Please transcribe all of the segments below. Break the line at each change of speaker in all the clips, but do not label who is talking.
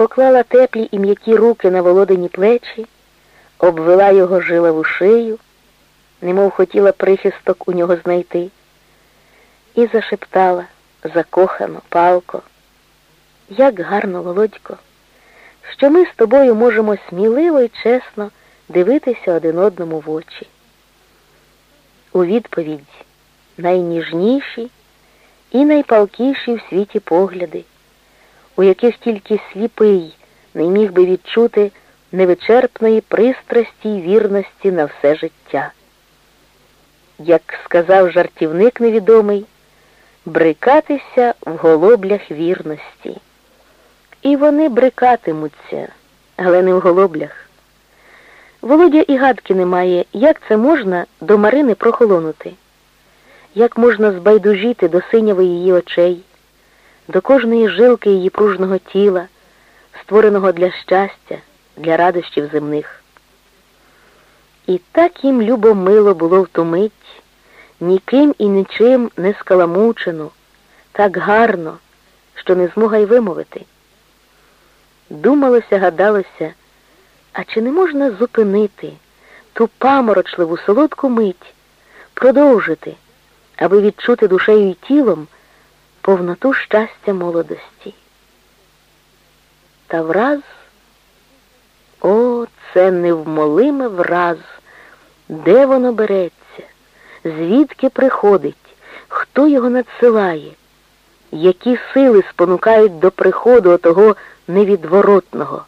поклала теплі і м'які руки на володині плечі, обвела його жилаву шию, немов хотіла прихисток у нього знайти, і зашептала закохано, палко, як гарно, Володько, що ми з тобою можемо сміливо і чесно дивитися один одному в очі. У відповідь найніжніші і найпалкіші в світі погляди, у яких тільки сліпий не міг би відчути невичерпної пристрасті й вірності на все життя. Як сказав жартівник невідомий, брикатися в голоблях вірності. І вони брикатимуться, але не в голоблях. Володя і гадки немає, як це можна до Марини прохолонути, як можна збайдужити до синяви її очей, до кожної жилки її пружного тіла, створеного для щастя, для радощів земних. І так їм любомило було в ту мить, ніким і нічим не скаламучено, так гарно, що не змога й вимовити. Думалося, гадалося, а чи не можна зупинити ту паморочливу солодку мить, продовжити, аби відчути душею і тілом повноту щастя молодості? Та враз, о, це невмолиме враз, де воно береться, звідки приходить, хто його надсилає, які сили спонукають до приходу отого невідворотного.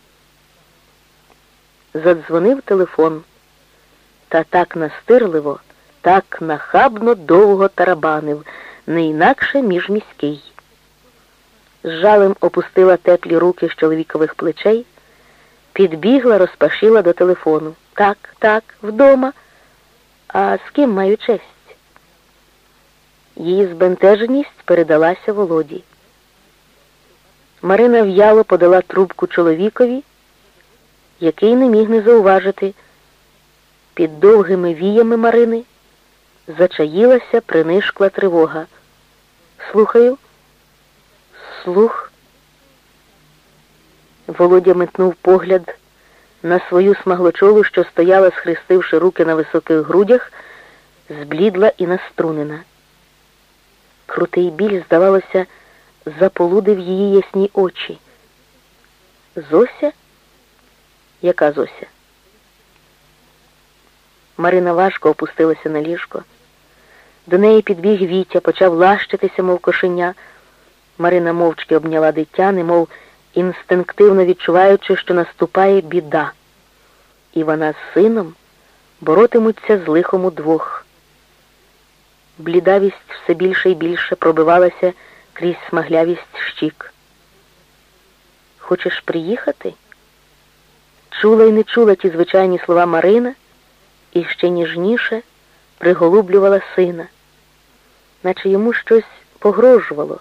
Задзвонив телефон, та так настирливо, так нахабно довго тарабанив, не інакше міжміський. З жалем опустила теплі руки з чоловікових плечей, підбігла, розпашила до телефону. Так, так, вдома. А з ким маю честь? Її збентеженість передалася Володі. Марина в'яло подала трубку чоловікові, який не міг не зауважити. Під довгими віями Марини зачаїлася принишкла тривога. Слухаю, слух. Володя метнув погляд на свою смаглочолу, що стояла, схрестивши руки на високих грудях, зблідла і наструнена. Крутий біль, здавалося, заполудив її ясні очі. Зося? Яка Зося? Марина важко опустилася на ліжко. До неї підбіг Вітя, почав лащитися, мов кошеня. Марина мовчки обняла дитя, немов інстинктивно відчуваючи, що наступає біда. І вона з сином боротимуться з лихом удвох. Блідавість все більше і більше пробивалася крізь смаглявість щік. Хочеш приїхати? Чула і не чула ті звичайні слова Марина і ще ніжніше приголублювала сина, наче йому щось погрожувало,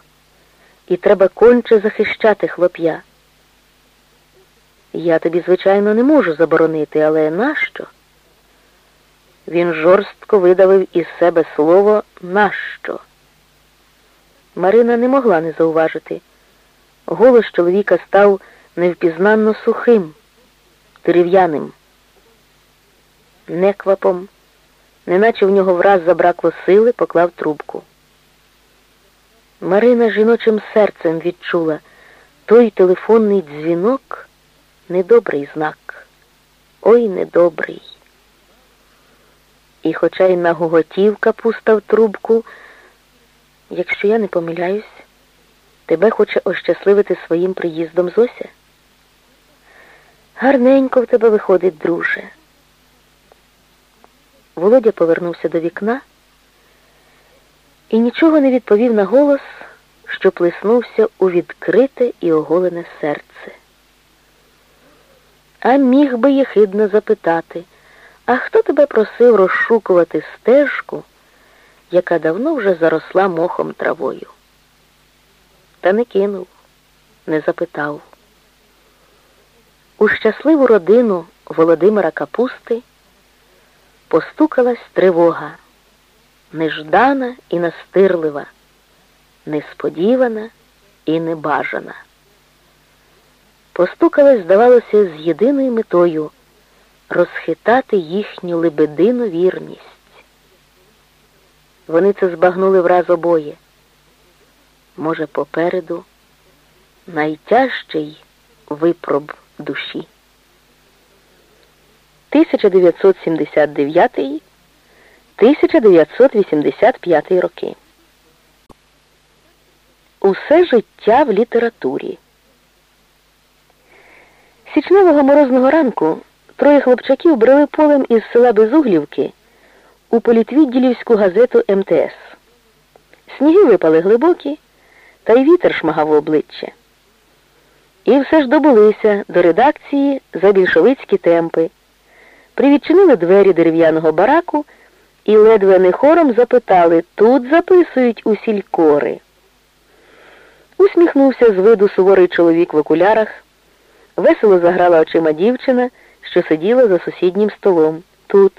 і треба конче захищати хлоп'я. Я тобі, звичайно, не можу заборонити, але нащо? Він жорстко видавив із себе слово нащо. Марина не могла не зауважити. Голос чоловіка став невпізнанно сухим, дерев'яним. Неквапом, неначе в нього враз забракло сили, поклав трубку. Марина жіночим серцем відчула той телефонний дзвінок недобрий знак. Ой недобрий. І хоча й нагоготів капуста в трубку, якщо я не помиляюсь, тебе хоче ощасливити своїм приїздом Зося. Гарненько в тебе виходить, друже. Володя повернувся до вікна і нічого не відповів на голос, що плеснувся у відкрите і оголене серце. А міг би єхидно запитати, а хто тебе просив розшукувати стежку, яка давно вже заросла мохом травою? Та не кинув, не запитав. У щасливу родину Володимира Капусти постукалась тривога, неждана і настирлива, несподівана і небажана. постукалась, здавалося, з єдиною метою розхитати їхню лебедину вірність. Вони це збагнули враз обоє. Може, попереду найтяжчий випроб душі. 1979-1985 роки. Усе життя в літературі. Січневого морозного ранку троє хлопчаків брели полем із села Безуглівки у політвідділівську газету МТС. Сніги випали глибокі, та й вітер шмагав в обличчя. І все ж добулися до редакції за більшовицькі темпи, привідчинили двері дерев'яного бараку і ледве не хором запитали тут записують у сількори. Усміхнувся з виду суворий чоловік в окулярах, весело заграла очима дівчина, що сиділа за сусіднім столом. Тут.